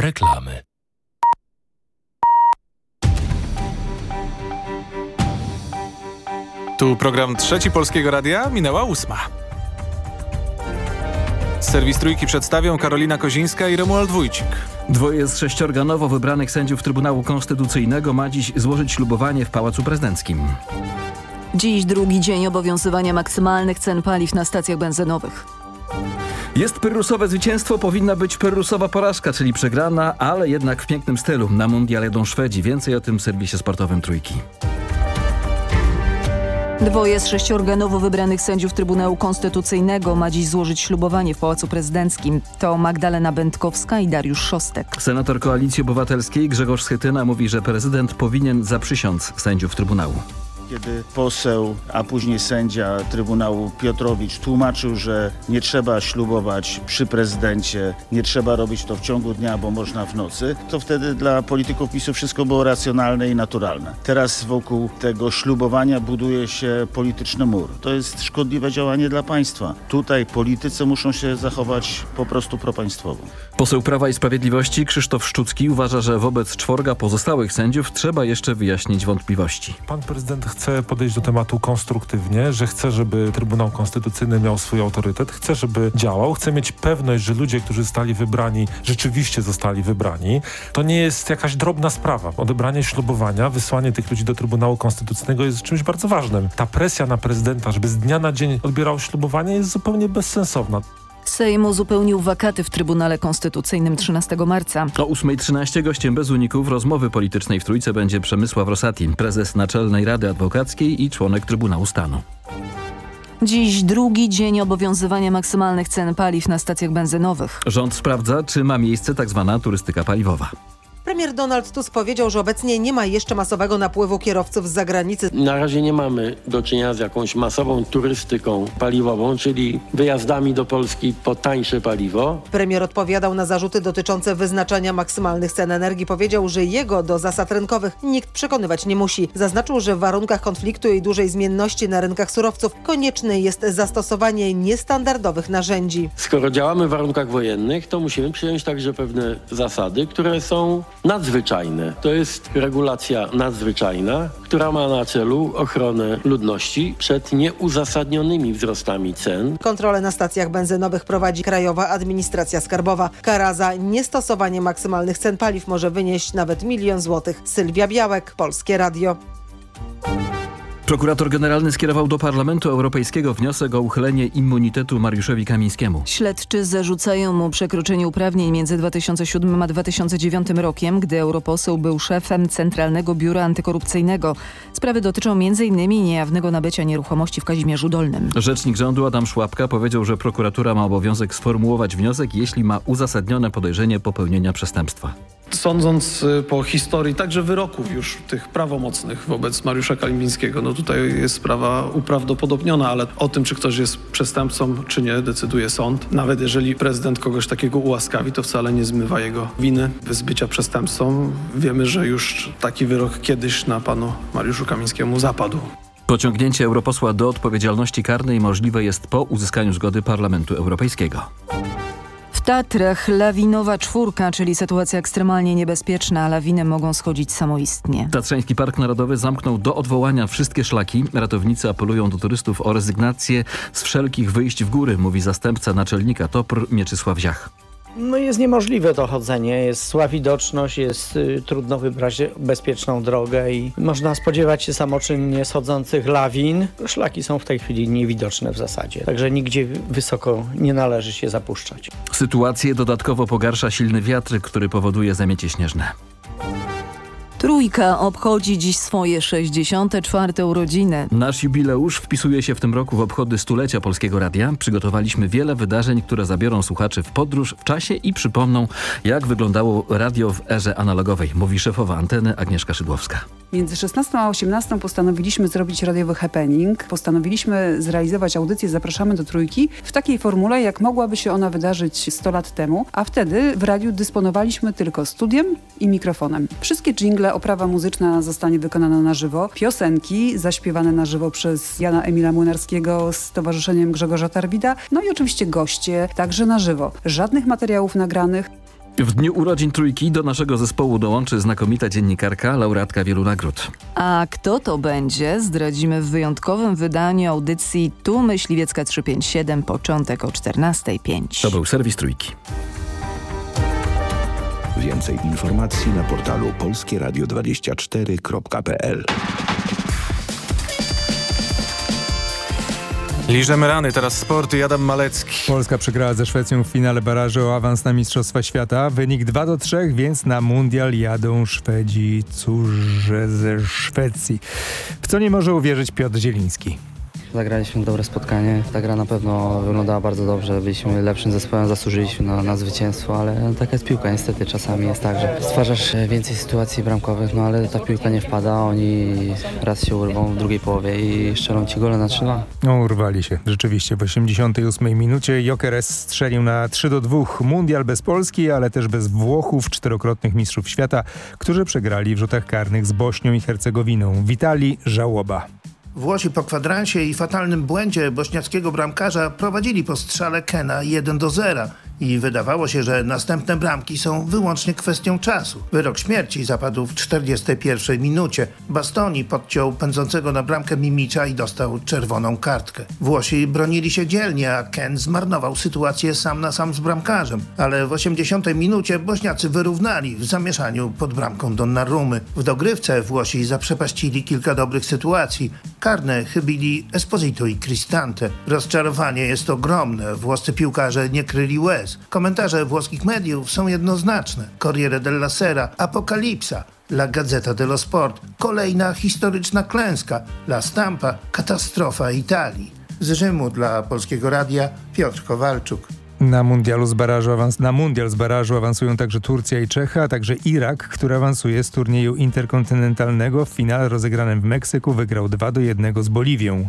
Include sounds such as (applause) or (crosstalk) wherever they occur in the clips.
reklamy. Tu program Trzeci Polskiego Radia, minęła ósma. Serwis Trójki przedstawią Karolina Kozińska i Romuald Wójcik. Dwoje z sześciorga nowo wybranych sędziów Trybunału Konstytucyjnego ma dziś złożyć ślubowanie w Pałacu Prezydenckim. Dziś drugi dzień obowiązywania maksymalnych cen paliw na stacjach benzynowych. Jest pyrrusowe zwycięstwo, powinna być pyrrusowa porażka, czyli przegrana, ale jednak w pięknym stylu. Na mundial jedą Szwedzi. Więcej o tym w serwisie sportowym Trójki. Dwoje z sześciorga nowo wybranych sędziów Trybunału Konstytucyjnego ma dziś złożyć ślubowanie w Pałacu Prezydenckim. To Magdalena Będkowska i Dariusz Szostek. Senator Koalicji Obywatelskiej Grzegorz Schetyna mówi, że prezydent powinien zaprzysiąc sędziów Trybunału. Kiedy poseł, a później sędzia Trybunału Piotrowicz tłumaczył, że nie trzeba ślubować przy prezydencie, nie trzeba robić to w ciągu dnia, bo można w nocy, to wtedy dla polityków PiSu wszystko było racjonalne i naturalne. Teraz wokół tego ślubowania buduje się polityczny mur. To jest szkodliwe działanie dla państwa. Tutaj politycy muszą się zachować po prostu propaństwowo. Poseł Prawa i Sprawiedliwości Krzysztof Szczucki uważa, że wobec czworga pozostałych sędziów trzeba jeszcze wyjaśnić wątpliwości. Pan prezydent chce podejść do tematu konstruktywnie, że chce, żeby Trybunał Konstytucyjny miał swój autorytet, chce, żeby działał, chce mieć pewność, że ludzie, którzy zostali wybrani, rzeczywiście zostali wybrani. To nie jest jakaś drobna sprawa. Odebranie ślubowania, wysłanie tych ludzi do Trybunału Konstytucyjnego jest czymś bardzo ważnym. Ta presja na prezydenta, żeby z dnia na dzień odbierał ślubowanie jest zupełnie bezsensowna. Sejm uzupełnił wakaty w Trybunale Konstytucyjnym 13 marca. O 8.13 gościem bez uników rozmowy politycznej w Trójce będzie Przemysław Rosati, prezes Naczelnej Rady Adwokackiej i członek Trybunału Stanu. Dziś drugi dzień obowiązywania maksymalnych cen paliw na stacjach benzynowych. Rząd sprawdza, czy ma miejsce tzw. Tak turystyka paliwowa. Premier Donald Tusk powiedział, że obecnie nie ma jeszcze masowego napływu kierowców z zagranicy. Na razie nie mamy do czynienia z jakąś masową turystyką paliwową, czyli wyjazdami do Polski po tańsze paliwo. Premier odpowiadał na zarzuty dotyczące wyznaczania maksymalnych cen energii. Powiedział, że jego do zasad rynkowych nikt przekonywać nie musi. Zaznaczył, że w warunkach konfliktu i dużej zmienności na rynkach surowców konieczne jest zastosowanie niestandardowych narzędzi. Skoro działamy w warunkach wojennych, to musimy przyjąć także pewne zasady, które są nadzwyczajne. To jest regulacja nadzwyczajna, która ma na celu ochronę ludności przed nieuzasadnionymi wzrostami cen. Kontrolę na stacjach benzynowych prowadzi Krajowa Administracja Skarbowa. Kara za niestosowanie maksymalnych cen paliw może wynieść nawet milion złotych. Sylwia Białek, Polskie Radio. Prokurator generalny skierował do Parlamentu Europejskiego wniosek o uchylenie immunitetu Mariuszowi Kamińskiemu. Śledczy zarzucają mu przekroczenie uprawnień między 2007 a 2009 rokiem, gdy europoseł był szefem Centralnego Biura Antykorupcyjnego. Sprawy dotyczą m.in. niejawnego nabycia nieruchomości w Kazimierzu Dolnym. Rzecznik rządu Adam Szłapka powiedział, że prokuratura ma obowiązek sformułować wniosek, jeśli ma uzasadnione podejrzenie popełnienia przestępstwa. Sądząc y, po historii także wyroków już tych prawomocnych wobec Mariusza Kalińskiego, no tutaj jest sprawa uprawdopodobniona, ale o tym, czy ktoś jest przestępcą, czy nie, decyduje sąd. Nawet jeżeli prezydent kogoś takiego ułaskawi, to wcale nie zmywa jego winy z bycia przestępcą. Wiemy, że już taki wyrok kiedyś na panu Mariuszu Kamińskiemu zapadł. Pociągnięcie europosła do odpowiedzialności karnej możliwe jest po uzyskaniu zgody Parlamentu Europejskiego. Tatrach lawinowa czwórka, czyli sytuacja ekstremalnie niebezpieczna. Lawiny mogą schodzić samoistnie. Tatrzański Park Narodowy zamknął do odwołania wszystkie szlaki. Ratownicy apelują do turystów o rezygnację z wszelkich wyjść w góry, mówi zastępca naczelnika TOPR Mieczysław Ziach. No jest niemożliwe to chodzenie, jest sła widoczność, jest y, trudno wybrać bezpieczną drogę i można spodziewać się samoczynnie schodzących lawin. Szlaki są w tej chwili niewidoczne w zasadzie, także nigdzie wysoko nie należy się zapuszczać. Sytuację dodatkowo pogarsza silny wiatr, który powoduje zamiecie śnieżne. Trójka obchodzi dziś swoje 64. urodziny. Nasz jubileusz wpisuje się w tym roku w obchody stulecia Polskiego Radia. Przygotowaliśmy wiele wydarzeń, które zabiorą słuchaczy w podróż w czasie i przypomną, jak wyglądało radio w erze analogowej, mówi szefowa anteny Agnieszka Szydłowska. Między 16 a 18 postanowiliśmy zrobić radiowy happening. Postanowiliśmy zrealizować audycję Zapraszamy do Trójki w takiej formule, jak mogłaby się ona wydarzyć 100 lat temu, a wtedy w radiu dysponowaliśmy tylko studiem i mikrofonem. Wszystkie jingle, oprawa muzyczna zostanie wykonana na żywo, piosenki zaśpiewane na żywo przez Jana Emila Młynarskiego z Towarzyszeniem Grzegorza Tarwida, no i oczywiście goście, także na żywo. Żadnych materiałów nagranych, W dniu urodzin trójki do naszego zespołu dołączy znakomita dziennikarka, laureatka wielu nagród. A kto to będzie, zdradzimy w wyjątkowym wydaniu audycji Tu Myśliwiecka 357, początek o 14.05. To był serwis trójki. Więcej informacji na portalu polskieradio24.pl Liżemy rany, teraz sporty, Adam Malecki. Polska przegrała ze Szwecją w finale barażu o awans na Mistrzostwa Świata. Wynik 2 do 3, więc na mundial jadą Szwedzi, cóż ze Szwecji. W co nie może uwierzyć Piotr Zieliński. Zagraliśmy dobre spotkanie. Ta gra na pewno wyglądała bardzo dobrze. Byliśmy lepszym zespołem, zasłużyliśmy na, na zwycięstwo, ale taka jest piłka. Niestety czasami jest tak, że stwarzasz więcej sytuacji bramkowych, no ale ta piłka nie wpada. Oni raz się urwą w drugiej połowie i strzelą ci gole na 3-2. No, urwali się. Rzeczywiście w 88 minucie Jokeres strzelił na 3 do 2. Mundial bez Polski, ale też bez Włochów, czterokrotnych mistrzów świata, którzy przegrali w rzutach karnych z Bośnią i Hercegowiną. Witali żałoba. Włosi po kwadransie i fatalnym błędzie bośniackiego bramkarza prowadzili po strzale Kena 1 do 0 i wydawało się, że następne bramki są wyłącznie kwestią czasu. Wyrok śmierci zapadł w 41 minucie. Bastoni podciął pędzącego na bramkę Mimicza i dostał czerwoną kartkę. Włosi bronili się dzielnie, a Ken zmarnował sytuację sam na sam z bramkarzem. Ale w 80 minucie Bośniacy wyrównali w zamieszaniu pod bramką Donnarumy. W dogrywce Włosi zaprzepaścili kilka dobrych sytuacji. Karne chybili Esposito i Cristante. Rozczarowanie jest ogromne. Włoscy piłkarze nie kryli łez. Komentarze włoskich mediów są jednoznaczne. Corriere della Sera, Apokalipsa, La Gazzetta dello Sport, kolejna historyczna klęska, La Stampa, katastrofa Italii. Z Rzymu dla Polskiego Radia Piotr Kowalczuk. Na mundialu z barażu awans na mundial z barażu awansują także Turcja i Czecha, a także Irak, który awansuje z turnieju interkontynentalnego. W finale rozegranym w Meksyku wygrał 2 do 1 z Boliwią.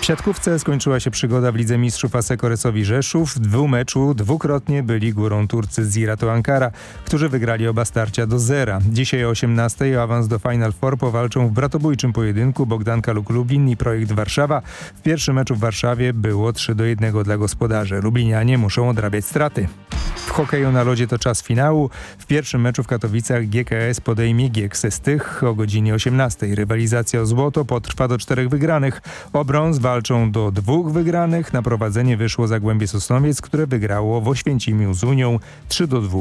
W siatkówce skończyła się przygoda w Lidze Mistrzów Asekoresowi Rzeszów. W dwumeczu dwukrotnie byli górą Turcy z Zirato Ankara, którzy wygrali oba starcia do zera. Dzisiaj o 18 o awans do Final Four powalczą w bratobójczym pojedynku Bogdanka Luk Lublin i Projekt Warszawa. W pierwszym meczu w Warszawie było 3 do 1 dla gospodarzy. Lublinianie muszą odrabiać straty. W hokeju na lodzie to czas finału. W pierwszym meczu w Katowicach GKS podejmie Giekse Stych o godzinie 18. Rywalizacja o złoto potrwa do czterech wygranych. O brąz walczą do dwóch wygranych. Na prowadzenie wyszło Zagłębie Sosnowiec, które wygrało w Oświęcimiu z Unią 3 do 2.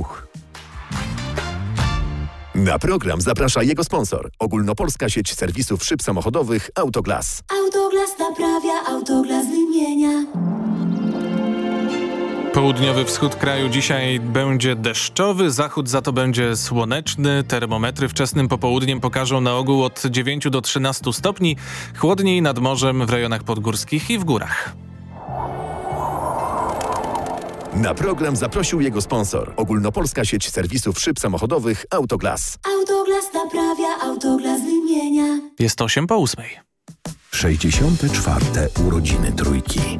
Na program zaprasza jego sponsor. Ogólnopolska sieć serwisów szyb samochodowych Autoglas. Autoglas naprawia, Autoglas wymienia. Południowy wschód kraju dzisiaj będzie deszczowy, zachód za to będzie słoneczny. Termometry wczesnym popołudniem pokażą na ogół od 9 do 13 stopni, chłodniej nad morzem w rejonach podgórskich i w górach. Na program zaprosił jego sponsor. Ogólnopolska sieć serwisów szyb samochodowych Autoglas. Autoglas naprawia, Autoglas wymienia. Jest 8 po 8. 64. urodziny trójki.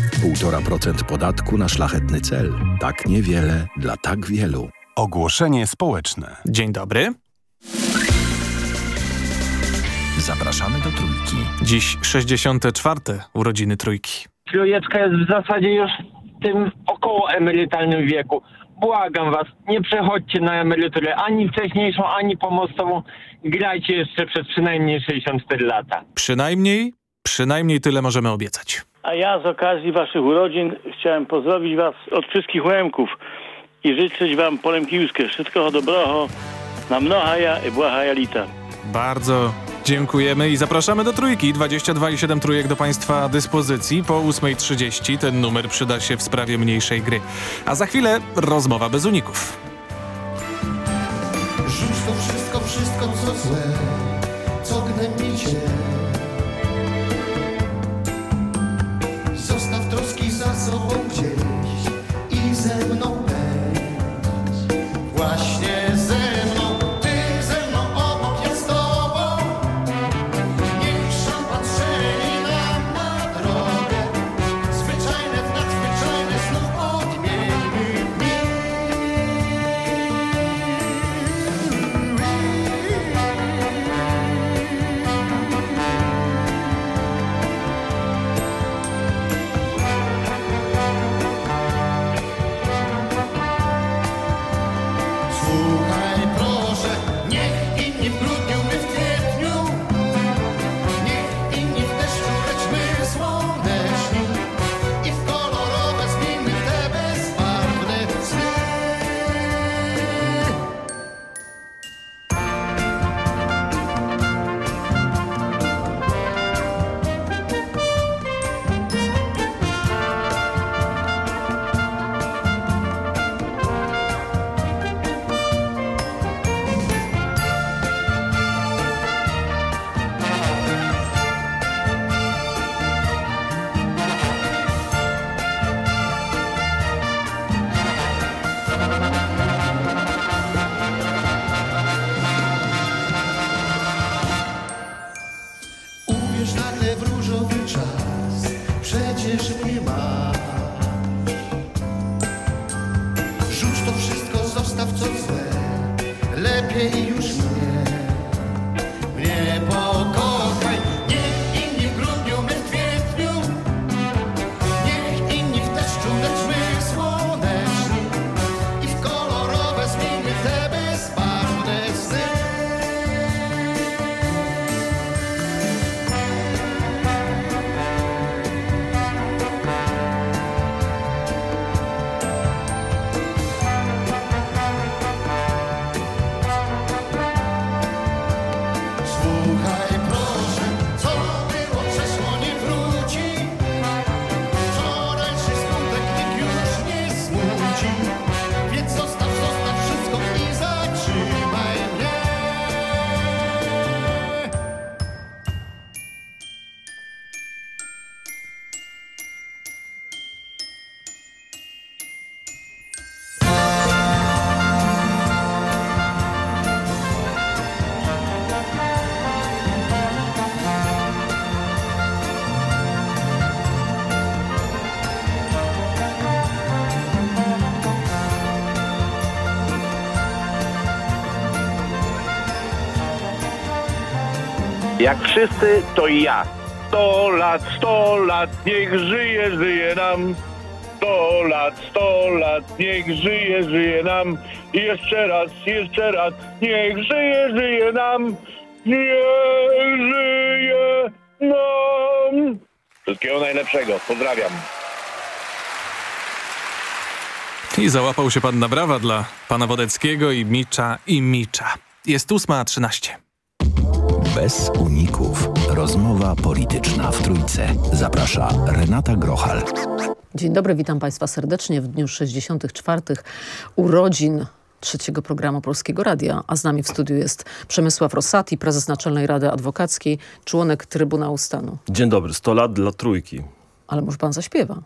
1,5% podatku na szlachetny cel. Tak niewiele dla tak wielu. Ogłoszenie społeczne. Dzień dobry. Zapraszamy do Trójki. Dziś 64. urodziny Trójki. Trójeczka jest w zasadzie już w tym około emerytalnym wieku. Błagam was, nie przechodźcie na emeryturę ani wcześniejszą, ani pomostową. Grajcie jeszcze przez przynajmniej 64 lata. Przynajmniej, przynajmniej tyle możemy obiecać. A ja z okazji waszych urodzin chciałem pozdrowić was od wszystkich Łemków i życzyć wam polemkiłskie wszystkiego dobrego na mnohaja i błahaja lita. Bardzo dziękujemy i zapraszamy do Trójki. 22 i 7 trójek do Państwa dyspozycji. Po 8.30 ten numer przyda się w sprawie mniejszej gry. A za chwilę rozmowa bez uników. Rzuć to wszystko, wszystko co złe, mamy w różowy czas, przecież nie ma. Jak wszyscy, to i ja. Sto lat, sto lat, niech żyje, żyje nam. Sto lat, sto lat, niech żyje, żyje nam. I jeszcze raz, jeszcze raz, niech żyje, żyje nam. Niech żyje nam. Wszystkiego najlepszego, pozdrawiam. I załapał się pan na brawa dla pana Wodeckiego i Micza i Micza. Jest 8.13. Bez uników. Rozmowa polityczna w Trójce. Zaprasza Renata Grochal. Dzień dobry, witam Państwa serdecznie w dniu 64. urodzin trzeciego programu Polskiego Radia, a z nami w studiu jest Przemysław Rosati, prezes Naczelnej Rady Adwokackiej, członek Trybunału Stanu. Dzień dobry, 100 lat dla trójki. Ale może pan zaśpiewa?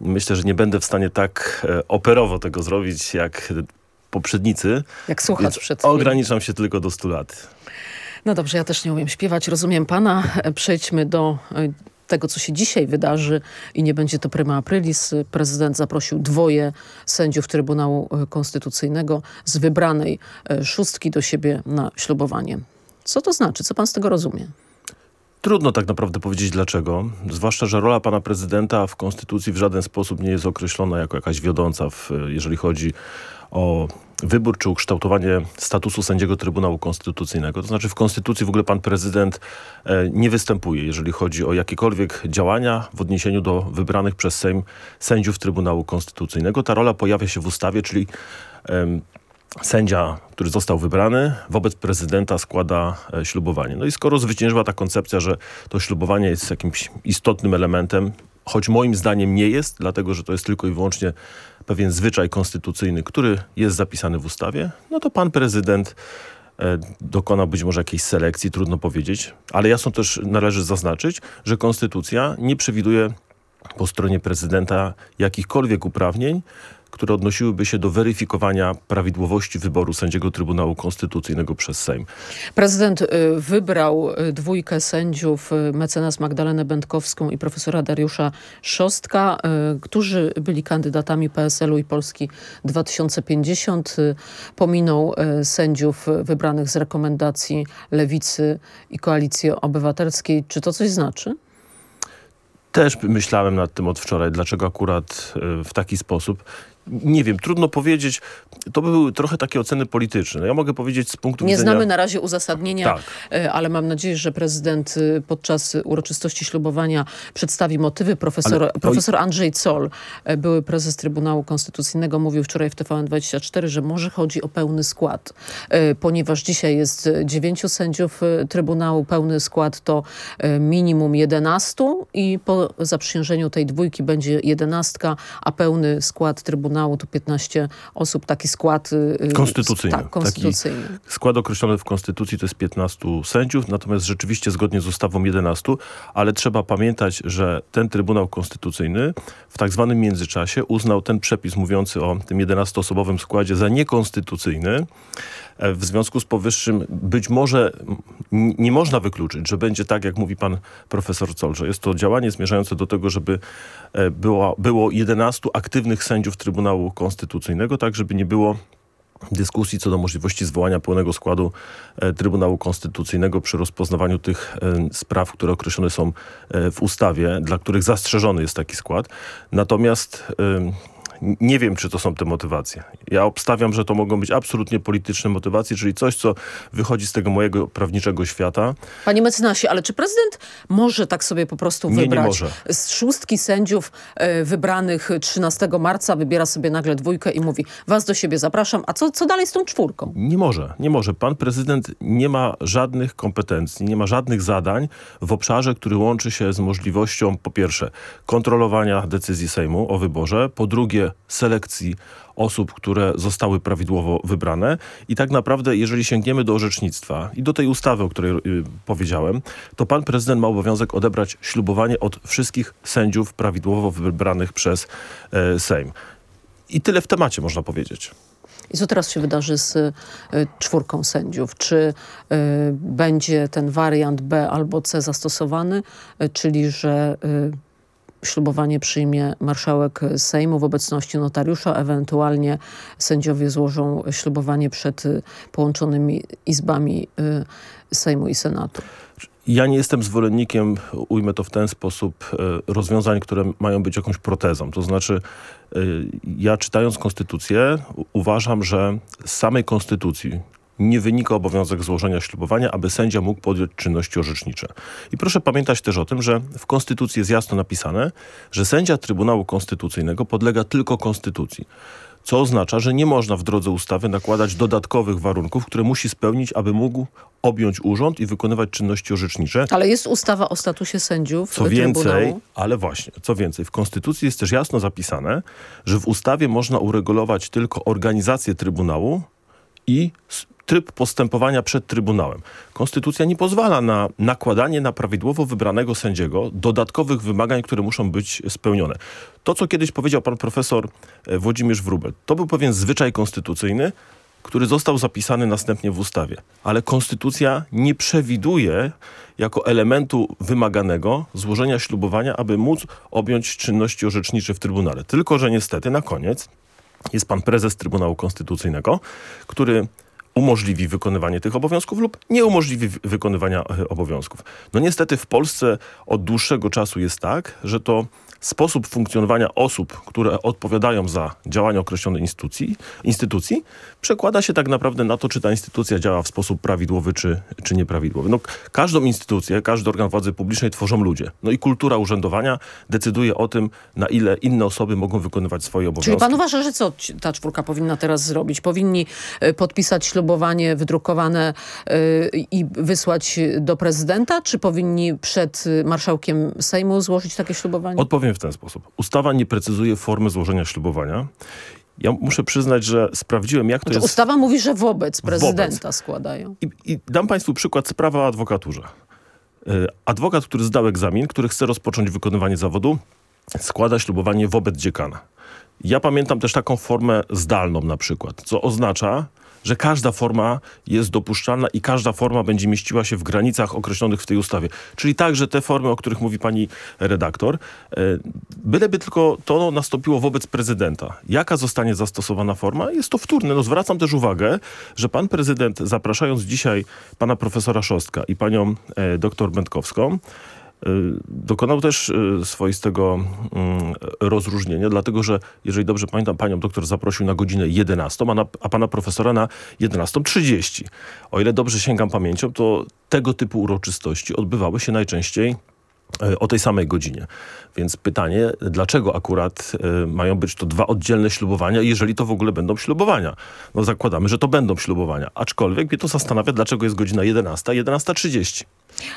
Myślę, że nie będę w stanie tak e, operowo tego zrobić jak poprzednicy. Jak słuchacz przed chwilą. Ograniczam się tylko do 100 lat. No dobrze, ja też nie umiem śpiewać, rozumiem pana. Przejdźmy do e, tego, co się dzisiaj wydarzy i nie będzie to prima aprilis. Prezydent zaprosił dwoje sędziów Trybunału e, Konstytucyjnego z wybranej e, szóstki do siebie na ślubowanie. Co to znaczy? Co pan z tego rozumie? Trudno tak naprawdę powiedzieć dlaczego, zwłaszcza, że rola pana prezydenta w Konstytucji w żaden sposób nie jest określona jako jakaś wiodąca, w, jeżeli chodzi o wybór czy ukształtowanie statusu sędziego Trybunału Konstytucyjnego. To znaczy w Konstytucji w ogóle pan prezydent e, nie występuje, jeżeli chodzi o jakiekolwiek działania w odniesieniu do wybranych przez Sejm sędziów Trybunału Konstytucyjnego. Ta rola pojawia się w ustawie, czyli sędzia, który został wybrany, wobec prezydenta składa e, ślubowanie. No i skoro zwyciężyła ta koncepcja, że to ślubowanie jest jakimś istotnym elementem, choć moim zdaniem nie jest, dlatego że to jest tylko i wyłącznie pewien zwyczaj konstytucyjny, który jest zapisany w ustawie, no to pan prezydent e, dokonał być może jakiejś selekcji, trudno powiedzieć, ale jasno też należy zaznaczyć, że konstytucja nie przewiduje po stronie prezydenta jakichkolwiek uprawnień, które odnosiłyby się do weryfikowania prawidłowości wyboru sędziego Trybunału Konstytucyjnego przez Sejm. Prezydent y, wybrał y, dwójkę sędziów, y, mecenas Magdalenę Będkowską i profesora Dariusza Szostka, którzy byli kandydatami PSL-u i Polski 2050. Y, Pominął sędziów wybranych z rekomendacji Lewicy i Koalicji Obywatelskiej. Czy to coś znaczy? Też myślałem nad tym od wczoraj, dlaczego akurat w taki sposób. Nie wiem, trudno powiedzieć. To były trochę takie oceny polityczne. Ja mogę powiedzieć z punktu Nie widzenia... znamy na razie uzasadnienia, Tak. e, ale mam nadzieję, że prezydent y, podczas uroczystości ślubowania przedstawi motywy. Profesor, Ale profesor Andrzej Zoll, e, były prezes Trybunału Konstytucyjnego, mówił wczoraj w TVN24, że może chodzi o pełny skład, e, ponieważ dzisiaj jest e, dziewięciu sędziów e, Trybunału, pełny skład to e, minimum 11 i po zaprzysiężeniu tej dwójki będzie jedenastka, a pełny skład Trybunału to 15 osób. Taki skład y, y, Konstytucyjny. Tak, konstytucyjny. Taki skład określony w Konstytucji to jest 15 sędziów, natomiast rzeczywiście zgodnie z ustawą 11, ale trzeba pamiętać, że ten Trybunał Konstytucyjny w tak zwanym międzyczasie uznał ten przepis mówiący o tym 11-osobowym składzie za niekonstytucyjny. E, W związku z powyższym być może nie można wykluczyć, że będzie tak, jak mówi pan profesor Col, że jest to działanie zmierzające do tego, żeby e, było, było 11 aktywnych sędziów Trybunału Konstytucyjnego, tak żeby nie było dyskusji co do możliwości zwołania pełnego składu e, Trybunału Konstytucyjnego przy rozpoznawaniu tych spraw, które określone są w ustawie, dla których zastrzeżony jest taki skład. Natomiast nie wiem, czy to są te motywacje. Ja obstawiam, że to mogą być absolutnie polityczne motywacje, czyli coś, co wychodzi z tego mojego prawniczego świata. Panie mecenasie, ale czy prezydent może tak sobie po prostu wybrać? Nie może. Z szóstki sędziów e, wybranych 13 marca wybiera sobie nagle dwójkę i mówi was do siebie zapraszam, a co, co dalej z tą czwórką? Nie może, nie może. Pan prezydent nie ma żadnych kompetencji, nie ma żadnych zadań w obszarze, który łączy się z możliwością po pierwsze kontrolowania decyzji Sejmu o wyborze, po drugie selekcji osób, które zostały prawidłowo wybrane. I tak naprawdę, jeżeli sięgniemy do orzecznictwa i do tej ustawy, o której y, powiedziałem, to pan prezydent ma obowiązek odebrać ślubowanie od wszystkich sędziów prawidłowo wybranych przez y, Sejm. I tyle w temacie, można powiedzieć. I co teraz się wydarzy z y, czwórką sędziów? Czy y, będzie ten wariant B albo C zastosowany, y, czyli że ślubowanie przyjmie marszałek Sejmu w obecności notariusza, ewentualnie sędziowie złożą ślubowanie przed y, połączonymi izbami y, Sejmu i Senatu. Ja nie jestem zwolennikiem, ujmę to w ten sposób, y, rozwiązań, które mają być jakąś protezą. To znaczy, ja czytając konstytucję uważam, że z samej konstytucji nie wynika obowiązek złożenia ślubowania, aby sędzia mógł podjąć czynności orzecznicze. I proszę pamiętać też o tym, że w Konstytucji jest jasno napisane, że sędzia Trybunału Konstytucyjnego podlega tylko Konstytucji. Co oznacza, że nie można w drodze ustawy nakładać dodatkowych warunków, które musi spełnić, aby mógł objąć urząd i wykonywać czynności orzecznicze. Ale jest ustawa o statusie sędziów Co więcej, ale właśnie, co więcej, w Konstytucji jest też jasno zapisane, że w ustawie można uregulować tylko organizację Trybunału i tryb postępowania przed Trybunałem. Konstytucja nie pozwala na nakładanie na prawidłowo wybranego sędziego dodatkowych wymagań, które muszą być spełnione. To, co kiedyś powiedział pan profesor e, Włodzimierz Wróbel, to był pewien zwyczaj konstytucyjny, który został zapisany następnie w ustawie. Ale konstytucja nie przewiduje jako elementu wymaganego złożenia ślubowania, aby móc objąć czynności orzecznicze w Trybunale. Tylko, że niestety na koniec jest pan prezes Trybunału Konstytucyjnego, który umożliwi wykonywanie tych obowiązków lub nie umożliwi wykonywania e, obowiązków. No niestety w Polsce od dłuższego czasu jest tak, że to sposób funkcjonowania osób, które odpowiadają za działania określonej instytucji, instytucji przekłada się tak naprawdę na to, czy ta instytucja działa w sposób prawidłowy, czy, czy nieprawidłowy. No, każdą instytucję, każdy organ władzy publicznej tworzą ludzie. No i kultura urzędowania decyduje o tym, na ile inne osoby mogą wykonywać swoje obowiązki. Czyli pan uważa, że co ta czwórka powinna teraz zrobić? Powinni e, podpisać ślubowanie wydrukowane yy, i wysłać do prezydenta, czy powinni przed marszałkiem Sejmu złożyć takie ślubowanie? Odpowiem w ten sposób. Ustawa nie precyzuje formy złożenia ślubowania. Ja muszę przyznać, że sprawdziłem, jak to znaczy, jest... Ustawa mówi, że wobec prezydenta wobec. składają. I, I, dam państwu przykład sprawa o adwokaturze. Yy, adwokat, który zdał egzamin, który chce rozpocząć wykonywanie zawodu, składa ślubowanie wobec dziekana. Ja pamiętam też taką formę zdalną na przykład, co oznacza, że każda forma jest dopuszczalna i każda forma będzie mieściła się w granicach określonych w tej ustawie. Czyli także te formy, o których mówi pani redaktor, e, byleby tylko to nastąpiło wobec prezydenta. Jaka zostanie zastosowana forma? Jest to wtórne. No zwracam też uwagę, że pan prezydent zapraszając dzisiaj pana profesora Szostka i panią e, doktor Będkowską, dokonał też y, swoistego mm, rozróżnienia, dlatego że, jeżeli dobrze pamiętam, panią doktor zaprosił na godzinę 11, a, na, a pana profesora na 11.30. O ile dobrze sięgam pamięcią, to tego typu uroczystości odbywały się najczęściej y, o tej samej godzinie. Więc pytanie, dlaczego akurat y, mają być to dwa oddzielne ślubowania, jeżeli to w ogóle będą ślubowania? No zakładamy, że to będą ślubowania. Aczkolwiek mnie to zastanawia, dlaczego jest godzina 11, 11.30.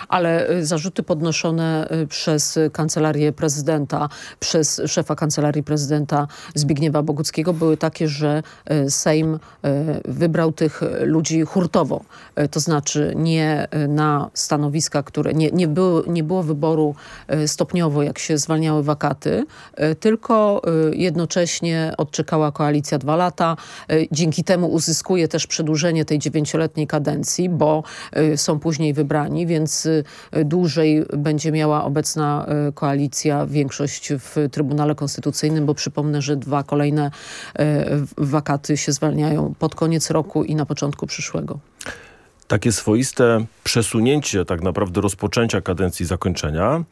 Ale y, zarzuty podnoszone przez Kancelarię Prezydenta, przez szefa Kancelarii Prezydenta Zbigniewa Boguckiego były takie, że Sejm wybrał tych ludzi hurtowo. To znaczy nie na stanowiska, które nie, nie, było, nie było wyboru stopniowo, jak się zwalniały wakaty, tylko jednocześnie odczekała koalicja dwa lata. Dzięki temu uzyskuje też przedłużenie tej dziewięcioletniej kadencji, bo są później wybrani, więc dłużej będzie miała obecna koalicja większość w Trybunale Konstytucyjnym, bo przypomnę, że dwa kolejne wakaty się zwalniają pod koniec roku i na początku przyszłego takie swoiste przesunięcie tak naprawdę rozpoczęcia kadencji zakończenia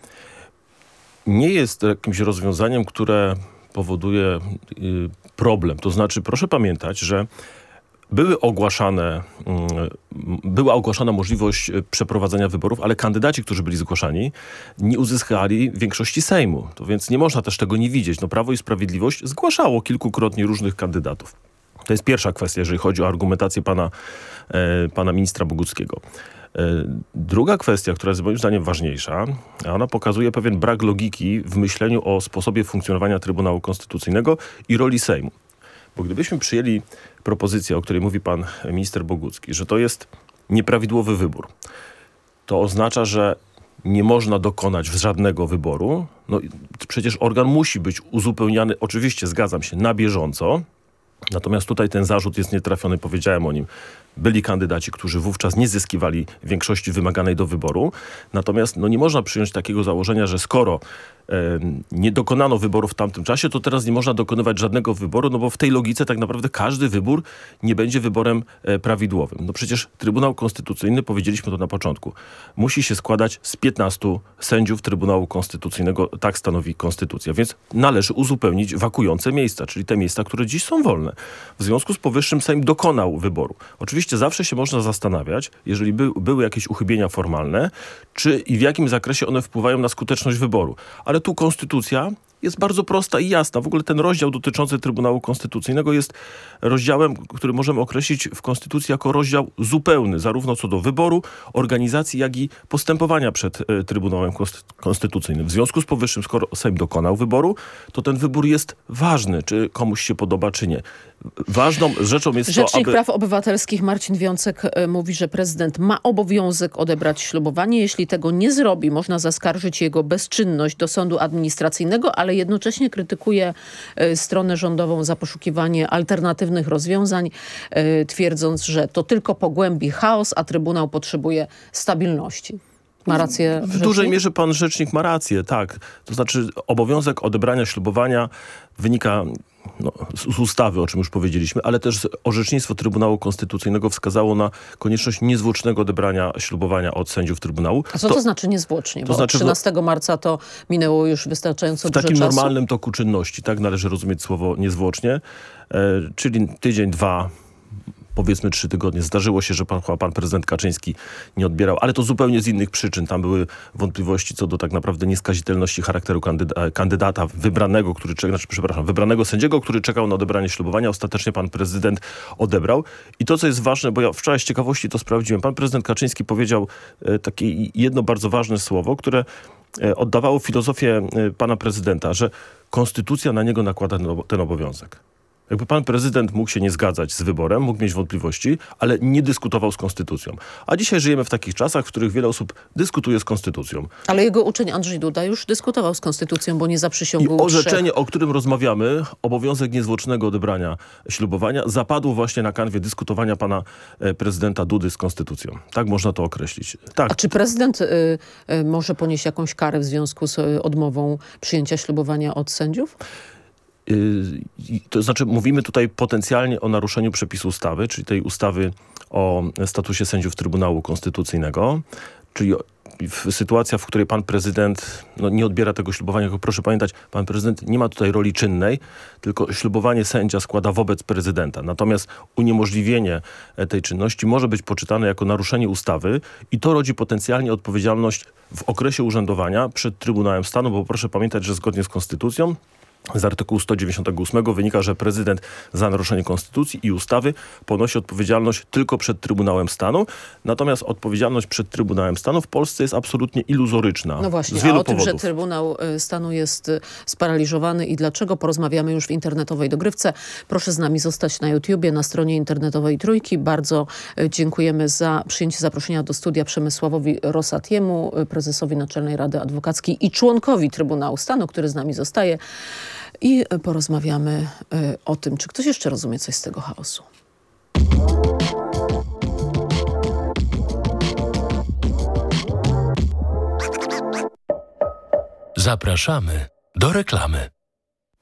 nie jest jakimś rozwiązaniem, które powoduje problem. To znaczy proszę pamiętać, że były ogłaszane, mm, była ogłaszana możliwość e, przeprowadzenia wyborów, ale kandydaci, którzy byli zgłaszani, nie uzyskali większości Sejmu. To więc nie można też tego nie widzieć. No, Prawo i Sprawiedliwość zgłaszało kilkukrotnie różnych kandydatów. To jest pierwsza kwestia, jeżeli chodzi o argumentację pana, e, pana ministra Boguckiego. E, druga kwestia, która jest moim zdaniem ważniejsza, ona pokazuje pewien brak logiki w myśleniu o sposobie funkcjonowania Trybunału Konstytucyjnego i roli Sejmu. Bo gdybyśmy przyjęli propozycję, o której mówi pan minister Bogucki, że to jest nieprawidłowy wybór, to oznacza, że nie można dokonać żadnego wyboru. No, przecież organ musi być uzupełniany, oczywiście zgadzam się, na bieżąco. Natomiast tutaj ten zarzut jest nietrafiony, powiedziałem o nim byli kandydaci, którzy wówczas nie zyskiwali większości wymaganej do wyboru. Natomiast no, nie można przyjąć takiego założenia, że skoro e, nie dokonano wyboru w tamtym czasie, to teraz nie można dokonywać żadnego wyboru, no bo w tej logice tak naprawdę każdy wybór nie będzie wyborem e, prawidłowym. No przecież Trybunał Konstytucyjny, powiedzieliśmy to na początku, musi się składać z 15 sędziów Trybunału Konstytucyjnego, tak stanowi Konstytucja, więc należy uzupełnić wakujące miejsca, czyli te miejsca, które dziś są wolne. W związku z powyższym Sejm dokonał wyboru. Oczywiście Oczywiście zawsze się można zastanawiać, jeżeli by, były jakieś uchybienia formalne, czy i w jakim zakresie one wpływają na skuteczność wyboru. Ale tu konstytucja jest bardzo prosta i jasna. W ogóle ten rozdział dotyczący Trybunału Konstytucyjnego jest rozdziałem, który możemy określić w Konstytucji jako rozdział zupełny, zarówno co do wyboru, organizacji, jak i postępowania przed e, Trybunałem Konstytucyjnym. W związku z powyższym, skoro Sejm dokonał wyboru, to ten wybór jest ważny, czy komuś się podoba, czy nie. Ważną rzeczą jest Rzecznik to, aby... Praw Obywatelskich Marcin Wiącek e, mówi, że prezydent ma obowiązek odebrać ślubowanie. Jeśli tego nie zrobi, można zaskarżyć jego bezczynność do sądu administracyjnego, ale jednocześnie krytykuje e, stronę rządową za poszukiwanie alternatywnych rozwiązań, e, twierdząc, że to tylko pogłębi chaos, a Trybunał potrzebuje stabilności. Ma rację W dużej mierze pan rzecznik ma rację, tak. To znaczy obowiązek odebrania ślubowania wynika no, z ustawy, o czym już powiedzieliśmy, ale też orzecznictwo Trybunału Konstytucyjnego wskazało na konieczność niezwłocznego odebrania ślubowania od sędziów Trybunału. A co to, to znaczy niezwłocznie? To Bo znaczy, 13 marca to minęło już wystająco w dużo czasu. W takim normalnym toku czynności, tak należy rozumieć słowo niezwłocznie, e, czyli tydzień, dwa, powiedzmy trzy tygodnie. Zdarzyło się, że pan, pan prezydent Kaczyński nie odbierał, ale to zupełnie z innych przyczyn. Tam były wątpliwości co do tak naprawdę nieskazitelności charakteru kandyda kandydata wybranego, który znaczy, przepraszam, wybranego sędziego, który czekał na odebranie ślubowania. Ostatecznie pan prezydent odebrał. I to, co jest ważne, bo ja wczoraj z ciekawości to sprawdziłem. Pan prezydent Kaczyński powiedział e, takie jedno bardzo ważne słowo, które e, oddawało filozofię e, pana prezydenta, że konstytucja na niego nakłada ten obowiązek. Jakby pan prezydent mógł się nie zgadzać z wyborem, mógł mieć wątpliwości, ale nie dyskutował z konstytucją. A dzisiaj żyjemy w takich czasach, w których wiele osób dyskutuje z konstytucją. Ale jego uczeń Andrzej Duda już dyskutował z konstytucją, bo nie zaprzysiągł I orzeczenie, trzech. o którym rozmawiamy, obowiązek niezwłocznego odebrania ślubowania, zapadło właśnie na kanwie dyskutowania pana e, prezydenta Dudy z konstytucją. Tak można to określić. Tak. A czy prezydent y, y, może ponieść jakąś karę w związku z y, odmową przyjęcia ślubowania od sędziów? Y, to znaczy mówimy tutaj potencjalnie o naruszeniu przepisu ustawy, czyli tej ustawy o statusie sędziów Trybunału Konstytucyjnego, czyli w sytuacja, w której pan prezydent no, nie odbiera tego ślubowania, tylko proszę pamiętać, pan prezydent nie ma tutaj roli czynnej, tylko ślubowanie sędzia składa wobec prezydenta. Natomiast uniemożliwienie e, tej czynności może być poczytane jako naruszenie ustawy i to rodzi potencjalnie odpowiedzialność w okresie urzędowania przed Trybunałem Stanu, bo proszę pamiętać, że zgodnie z konstytucją z artykułu 198 wynika, że prezydent za naruszenie konstytucji i ustawy ponosi odpowiedzialność tylko przed Trybunałem Stanu. Natomiast odpowiedzialność przed Trybunałem Stanu w Polsce jest absolutnie iluzoryczna. No właśnie, z wielu a o tym, powodów. że Trybunał y, Stanu jest y, sparaliżowany i dlaczego porozmawiamy już w internetowej dogrywce. Proszę z nami zostać na YouTubie, na stronie internetowej Trójki. Bardzo y, dziękujemy za przyjęcie zaproszenia do studia Przemysławowi Rosatiemu, prezesowi Naczelnej Rady Adwokackiej i członkowi Trybunału Stanu, który z nami zostaje. I porozmawiamy y, o tym, czy ktoś jeszcze rozumie coś z tego chaosu. Zapraszamy do reklamy.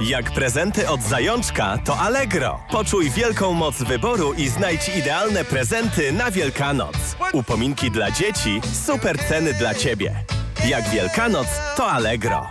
Jak prezenty od Zajączka, to Allegro. Poczuj wielką moc wyboru i znajdź idealne prezenty na Wielkanoc. Upominki dla dzieci, super ceny dla Ciebie. Jak Wielkanoc, to Allegro.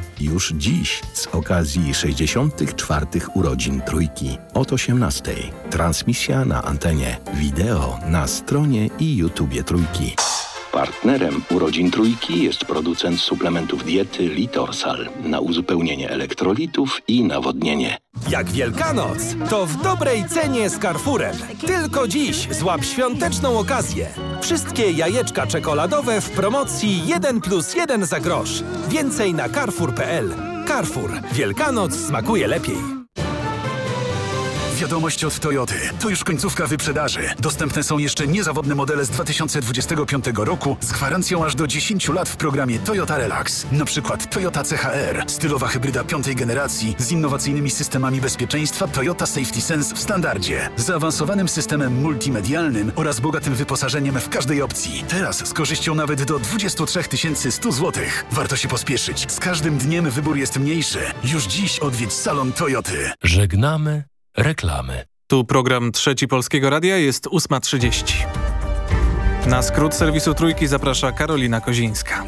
Już dziś z okazji 64. urodzin Trójki od 18. Transmisja na antenie, wideo na stronie i YouTubie Trójki. Partnerem urodzin Trójki jest producent suplementów diety Litorsal na uzupełnienie elektrolitów i nawodnienie. Jak Wielkanoc, to w dobrej cenie z Carrefourem. Tylko dziś złap świąteczną okazję. Wszystkie jajeczka czekoladowe w promocji 1 plus 1 za grosz. Więcej na carrefour.pl. Carrefour. Wielkanoc smakuje lepiej. Wiadomość od Toyoty. To już końcówka wyprzedaży. Dostępne są jeszcze niezawodne modele z 2025 roku z gwarancją aż do 10 lat w programie Toyota Relax. Na przykład Toyota CHR, stylowa hybryda piątej generacji z innowacyjnymi systemami bezpieczeństwa Toyota Safety Sense w standardzie, zaawansowanym systemem multimedialnym oraz bogatym wyposażeniem w każdej opcji. Teraz z korzyścią nawet do 23 100 zł. Warto się pospieszyć. Z każdym dniem wybór jest mniejszy. Już dziś odwiedź salon Toyoty. Żegnamy reklamy. Tu program Trzeci Polskiego Radia jest 8.30. Na skrót serwisu Trójki zaprasza Karolina Kozińska.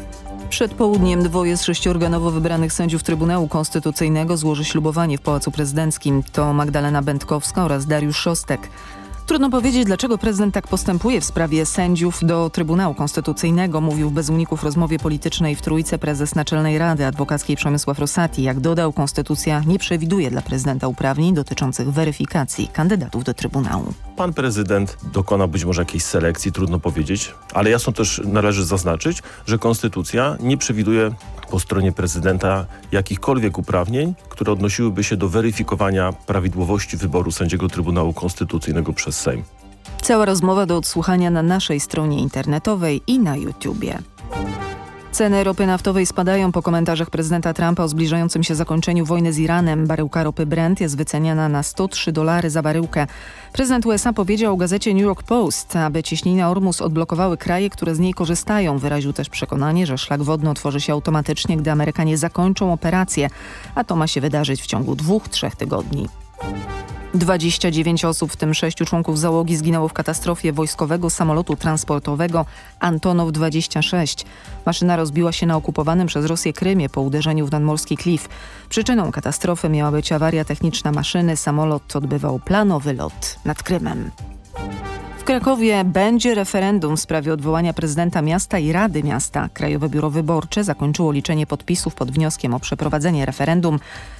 Przed południem dwoje z sześciorganowo wybranych sędziów Trybunału Konstytucyjnego złoży ślubowanie w Pałacu Prezydenckim. To Magdalena Będkowska oraz Dariusz Szostek. Trudno powiedzieć, dlaczego prezydent tak postępuje w sprawie sędziów do Trybunału Konstytucyjnego, mówił bez uników rozmowie politycznej w Trójce prezes Naczelnej Rady Adwokackiej Przemysław Rosati. Jak dodał, konstytucja nie przewiduje dla prezydenta uprawnień dotyczących weryfikacji kandydatów do Trybunału. Pan prezydent dokona być może jakiejś selekcji, trudno powiedzieć, ale jasno też należy zaznaczyć, że konstytucja nie przewiduje po stronie prezydenta jakichkolwiek uprawnień, które odnosiłyby się do weryfikowania prawidłowości wyboru sędziego Trybunału Konstytucyjnego przez Sejm. Cała rozmowa do odsłuchania na naszej stronie internetowej i na YouTubie. Ceny ropy naftowej spadają po komentarzach prezydenta Trumpa o zbliżającym się zakończeniu wojny z Iranem. Baryłka ropy Brent jest wyceniana na 103 dolary za baryłkę. Prezydent USA powiedział gazecie New York Post, aby ciśniny Ormus odblokowały kraje, które z niej korzystają. Wyraził też przekonanie, że szlak wodny otworzy się automatycznie, gdy Amerykanie zakończą operację, a to ma się wydarzyć w ciągu dwóch, trzech tygodni. 29 osób, w tym 6 członków załogi zginęło w katastrofie wojskowego samolotu transportowego Antonow-26. Maszyna rozbiła się na okupowanym przez Rosję Krymie po uderzeniu w nadmorski klif. Przyczyną katastrofy miała być awaria techniczna maszyny. Samolot odbywał planowy lot nad Krymem. W Krakowie będzie referendum w sprawie odwołania prezydenta miasta i Rady Miasta. Krajowe Biuro Wyborcze zakończyło liczenie podpisów pod wnioskiem o przeprowadzenie referendum.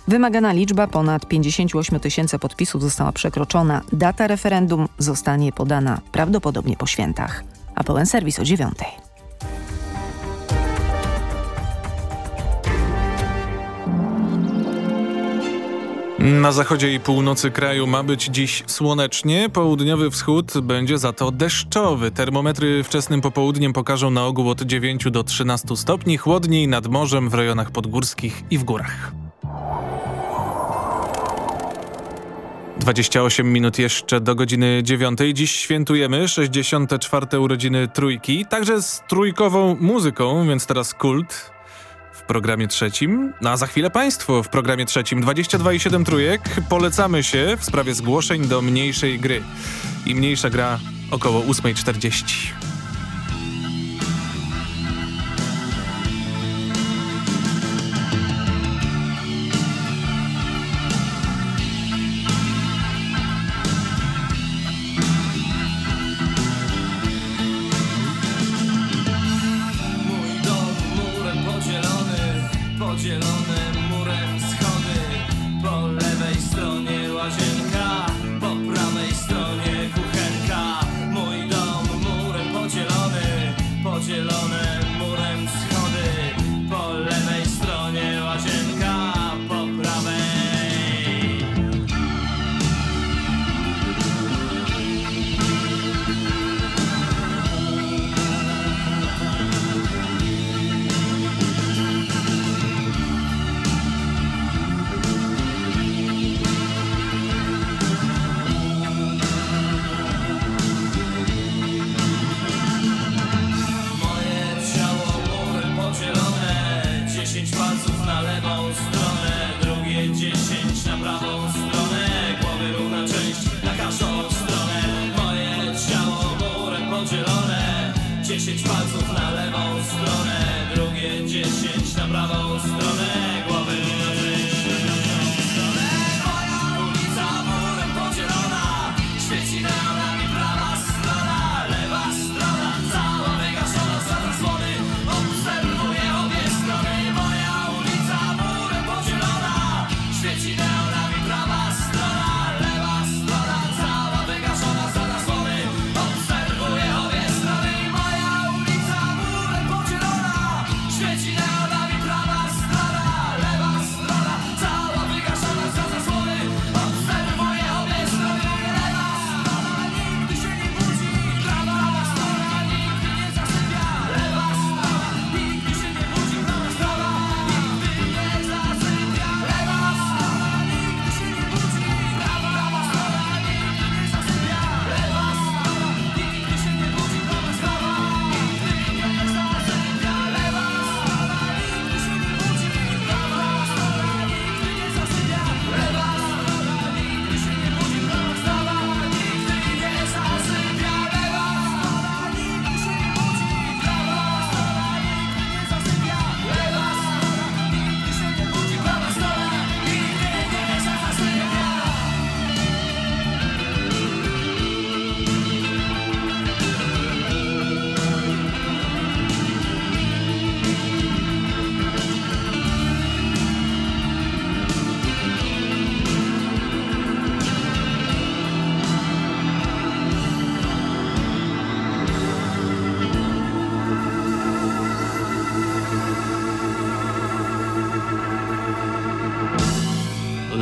Wymagana liczba ponad 58 tysięcy podpisów została przekroczona. Data referendum zostanie podana prawdopodobnie po świętach. A pełen serwis o dziewiątej. Na zachodzie i północy kraju ma być dziś słonecznie, południowy wschód będzie za to deszczowy. Termometry wczesnym popołudniem pokażą na ogół od 9 do 13 stopni, chłodniej nad morzem w rejonach podgórskich i w górach. 28 minut jeszcze do godziny 9. Dziś świętujemy 64. urodziny Trójki, także z trójkową muzyką, więc teraz kult programie trzecim, no a za chwilę Państwo w programie trzecim 22,7 trójek polecamy się w sprawie zgłoszeń do mniejszej gry. I mniejsza gra około 8.40.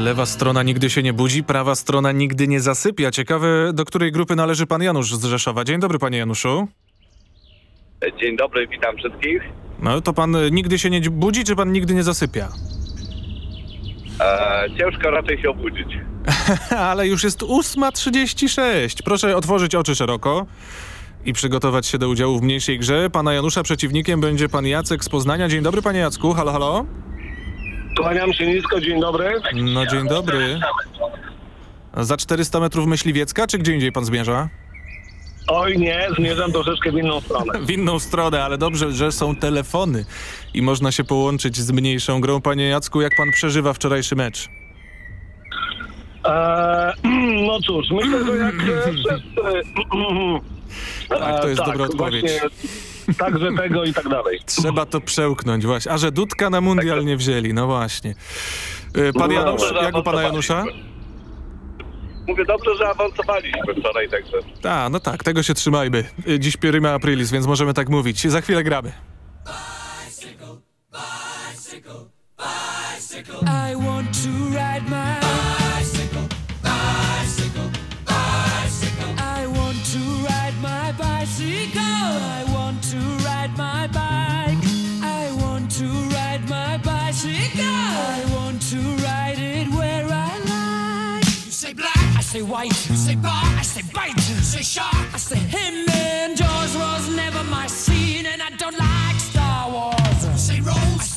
Lewa strona nigdy się nie budzi, prawa strona nigdy nie zasypia. Ciekawe, do której grupy należy pan Janusz z Rzeszowa. Dzień dobry, panie Januszu. Dzień dobry, witam wszystkich. No to pan nigdy się nie budzi, czy pan nigdy nie zasypia? E, ciężko raczej się obudzić. (laughs) Ale już jest 8.36. Proszę otworzyć oczy szeroko i przygotować się do udziału w mniejszej grze. Pana Janusza przeciwnikiem będzie pan Jacek z Poznania. Dzień dobry, panie Jacku. Halo, halo. Kłaniam się nisko, dzień dobry. No dzień dobry. Za 400 metrów Myśliwiecka, czy gdzie indziej pan zmierza? Oj nie, zmierzam troszeczkę w inną stronę. W inną stronę, ale dobrze, że są telefony i można się połączyć z mniejszą grą. Panie Jacku, jak pan przeżywa wczorajszy mecz? E, (clears throat) no cóż, myślę, że jak (clears throat) wszyscy... (clears throat) Tak, to jest E, dobra odpowiedź. właśnie, Także tego i tak dalej. Trzeba to przełknąć właśnie. A że Dudka na mundial nie wzięli, no właśnie. Y, Pan No, Janusz, dobrze, jak u pana Janusza? Mówię dobrze, że awansowaliśmy wczoraj, także... Tak, no tak, tego się trzymajmy. Y, Dziś prima aprilis, więc możemy tak mówić. Za chwilę gramy. I want to ride my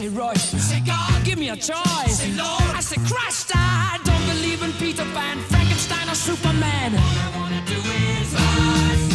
say Royce. Say God, give me a choice. Say Lord, I say Christ. I don't believe in Peter Pan, Frankenstein, or Superman. All I wanna do is bicycle,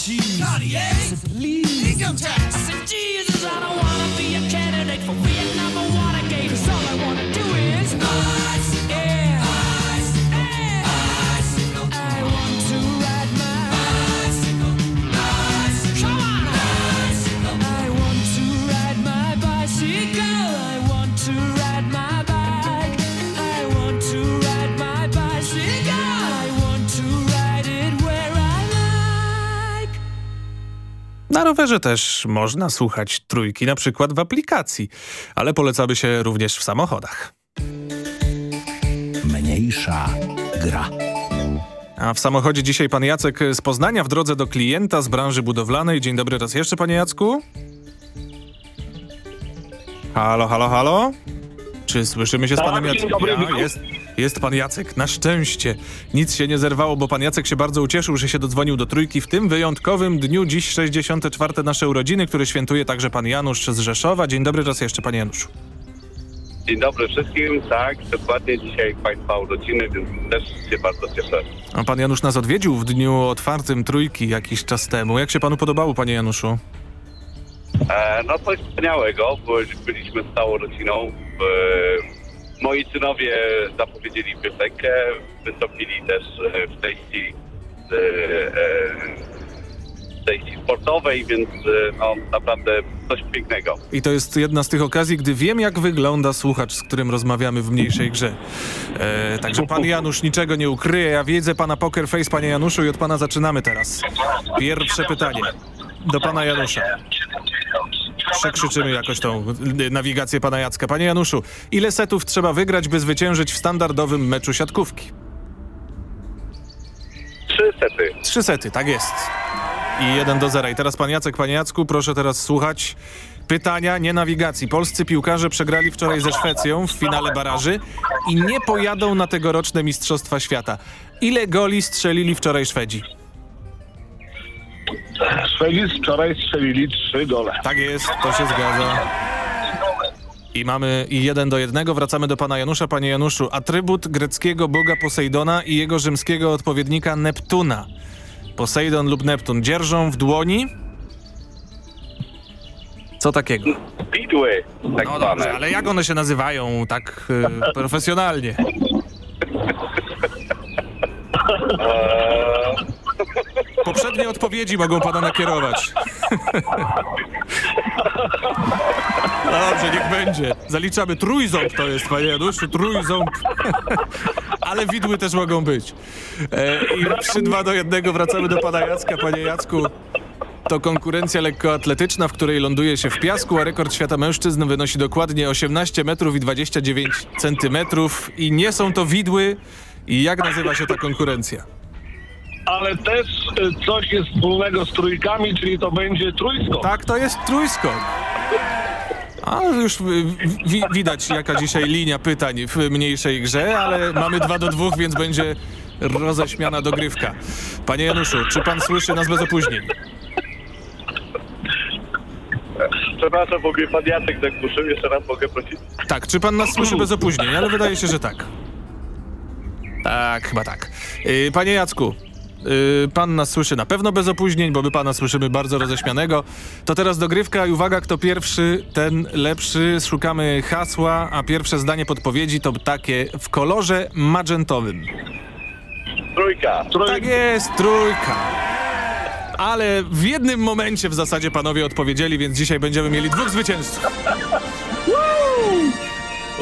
Cheese. Cartier, I Please. Income tax, I say Jesus. I don't wanna be a candidate for Vietnam or Watergate. Na rowerze też można słuchać trójki, na przykład w aplikacji, ale polecamy się również w samochodach. Mniejsza gra. A w samochodzie dzisiaj pan Jacek z Poznania w drodze do klienta z branży budowlanej. Dzień dobry raz jeszcze, panie Jacku. Halo, halo, halo? Czy słyszymy się z Tak, panem dzień Jackiem? dobry, Ja, witam. jest, jest pan Jacek, na szczęście. Nic się nie zerwało, bo pan Jacek się bardzo ucieszył, że się dodzwonił do trójki w tym wyjątkowym dniu, dziś 64. nasze urodziny, które świętuje także pan Janusz z Rzeszowa. Dzień dobry raz jeszcze, panie Januszu. Dzień dobry wszystkim, tak, dokładnie dzisiaj Państwa urodziny, więc też się bardzo cieszę. A pan Janusz nas odwiedził w dniu otwartym trójki jakiś czas temu. Jak się panu podobało, panie Januszu? E, no coś wspaniałego, bo byliśmy z całą rodziną w moi synowie zapowiedzieli piosenkę, wystąpili też e, w części, e, e, w części sportowej, więc no, naprawdę coś pięknego. I to jest jedna z tych okazji, gdy wiem, jak wygląda słuchacz, z którym rozmawiamy w mniejszej grze. E, także pan Janusz niczego nie ukryje. Ja wiedzę pana Poker Face, panie Januszu, i od pana zaczynamy teraz. Pierwsze pytanie do pana Janusza. Przekrzyczymy jakoś tą nawigację pana Jacka. Panie Januszu, ile setów trzeba wygrać, by zwyciężyć w standardowym meczu siatkówki? Trzy sety. Trzy sety, tak jest. I jeden do zera. I teraz pan Jacek, panie Jacku, proszę teraz słuchać pytania, nie nawigacji. Polscy piłkarze przegrali wczoraj ze Szwecją w finale baraży i nie pojadą na tegoroczne Mistrzostwa Świata. Ile goli strzelili wczoraj Szwedzi? Szwedzi wczoraj strzelili trzy gole. Tak jest, to się zgadza. I mamy i jeden do jednego. Wracamy do pana Janusza. Panie Januszu, atrybut greckiego boga Posejdona i jego rzymskiego odpowiednika Neptuna. Posejdon lub Neptun dzierżą w dłoni. Co takiego? Widły, tak No zwane. dobrze, ale jak one się nazywają tak e, profesjonalnie? Eee, (laughs) Poprzednie odpowiedzi mogą pana nakierować. No dobrze, niech będzie. Zaliczamy trójząb to jest, panie Januszu, trójząb. Ale widły też mogą być. E, I 3-2 do 1 wracamy do pana Jacka. Panie Jacku, to konkurencja lekkoatletyczna, w której ląduje się w piasku, a rekord świata mężczyzn wynosi dokładnie 18 metrów i 29 centymetrów. I nie są to widły. I jak nazywa się ta konkurencja? Ale też y, coś jest wspólnego z trójkami, czyli to będzie trójskok. Tak, to jest trójskok. A już y, wi widać jaka dzisiaj linia pytań w mniejszej grze, ale mamy 2 do 2, więc będzie roześmiana dogrywka. Panie Januszu, czy pan słyszy nas bez opóźnień? Przepraszam, bo mnie pan Jacek zagłuszył. Jeszcze raz mogę prosić. Tak, czy pan nas słyszy bez opóźnień? Ale wydaje się, że tak. Tak, chyba tak. Yy, panie Jacku, yy, pan nas słyszy na pewno bez opóźnień, bo my pana słyszymy bardzo roześmianego. To teraz dogrywka i uwaga, kto pierwszy, ten lepszy. Szukamy hasła, a pierwsze zdanie podpowiedzi to takie w kolorze magentowym. Trójka. Tak jest, trójka. Ale w jednym momencie w zasadzie panowie odpowiedzieli, więc dzisiaj będziemy mieli dwóch zwycięzców.